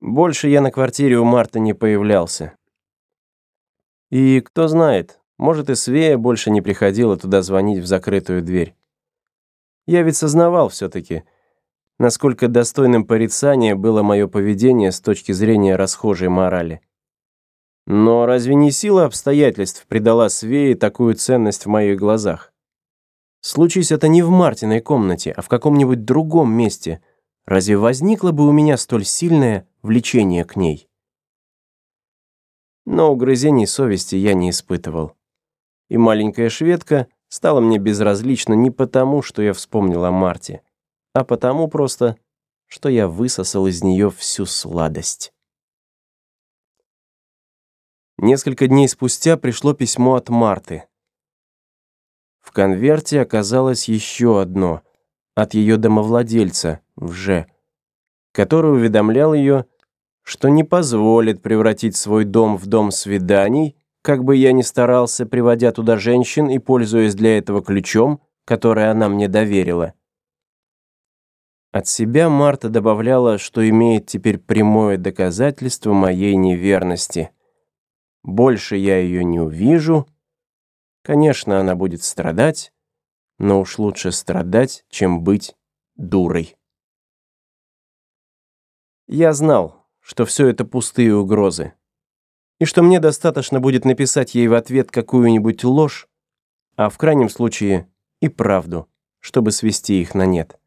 Больше я на квартире у Марта не появлялся. И кто знает, может и Свея больше не приходила туда звонить в закрытую дверь. Я ведь сознавал все-таки, насколько достойным порицания было мое поведение с точки зрения расхожей морали. Но разве не сила обстоятельств придала Свее такую ценность в моих глазах? Случись это не в Мартиной комнате, а в каком-нибудь другом месте — разве возникло бы у меня столь сильное влечение к ней? Но угрызений совести я не испытывал. И маленькая шведка стала мне безразлична не потому, что я вспомнил о Марте, а потому просто, что я высосал из нее всю сладость. Несколько дней спустя пришло письмо от Марты. В конверте оказалось еще одно, от ее домовладельца — в «Ж», который уведомлял ее, что не позволит превратить свой дом в дом свиданий, как бы я ни старался, приводя туда женщин и пользуясь для этого ключом, который она мне доверила. От себя Марта добавляла, что имеет теперь прямое доказательство моей неверности. Больше я ее не увижу. Конечно, она будет страдать, но уж лучше страдать, чем быть дурой. Я знал, что все это пустые угрозы, и что мне достаточно будет написать ей в ответ какую-нибудь ложь, а в крайнем случае и правду, чтобы свести их на нет.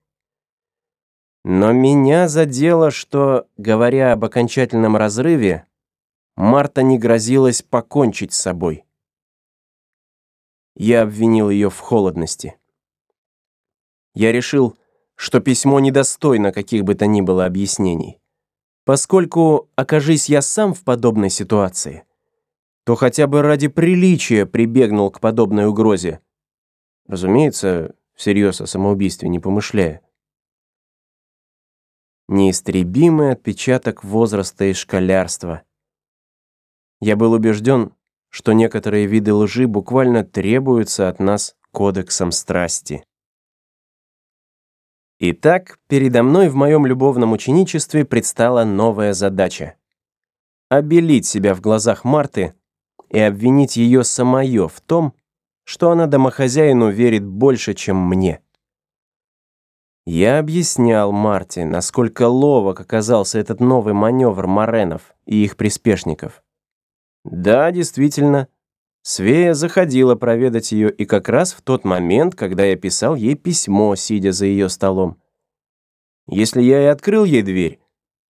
Но меня задело, что, говоря об окончательном разрыве, Марта не грозилась покончить с собой. Я обвинил ее в холодности. Я решил, что письмо недостойно каких бы то ни было объяснений поскольку, окажись я сам в подобной ситуации, то хотя бы ради приличия прибегнул к подобной угрозе. Разумеется, всерьез о самоубийстве не помышляя. Неистребимый отпечаток возраста и школярства. Я был убежден, что некоторые виды лжи буквально требуются от нас кодексом страсти. Итак, передо мной в моем любовном ученичестве предстала новая задача. Обелить себя в глазах Марты и обвинить ее самое в том, что она домохозяину верит больше, чем мне. Я объяснял Марте, насколько ловок оказался этот новый маневр Маренов и их приспешников. Да, действительно, Свея заходила проведать ее и как раз в тот момент, когда я писал ей письмо, сидя за ее столом. Если я и открыл ей дверь,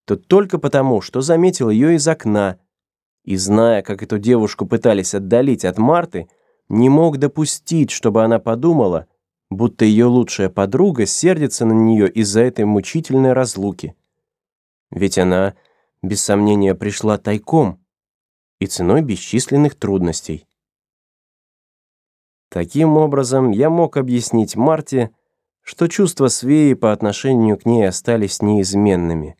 то только потому, что заметил ее из окна, и, зная, как эту девушку пытались отдалить от Марты, не мог допустить, чтобы она подумала, будто ее лучшая подруга сердится на нее из-за этой мучительной разлуки. Ведь она, без сомнения, пришла тайком и ценой бесчисленных трудностей. Таким образом, я мог объяснить Марте, что чувства Свеи по отношению к ней остались неизменными.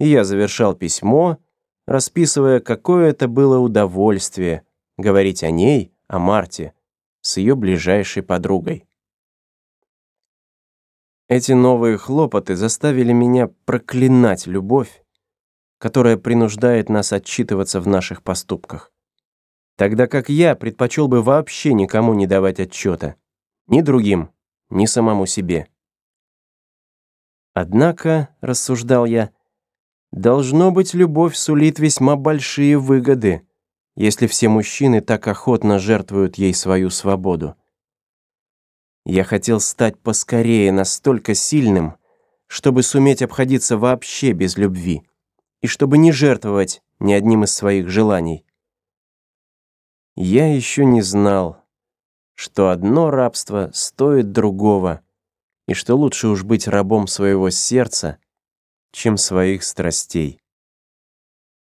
И я завершал письмо, расписывая, какое это было удовольствие говорить о ней, о Марте, с ее ближайшей подругой. Эти новые хлопоты заставили меня проклинать любовь, которая принуждает нас отчитываться в наших поступках тогда как я предпочел бы вообще никому не давать отчета. Ни другим, ни самому себе. Однако, рассуждал я, должно быть, любовь сулит весьма большие выгоды, если все мужчины так охотно жертвуют ей свою свободу. Я хотел стать поскорее настолько сильным, чтобы суметь обходиться вообще без любви и чтобы не жертвовать ни одним из своих желаний я еще не знал, что одно рабство стоит другого, и что лучше уж быть рабом своего сердца, чем своих страстей.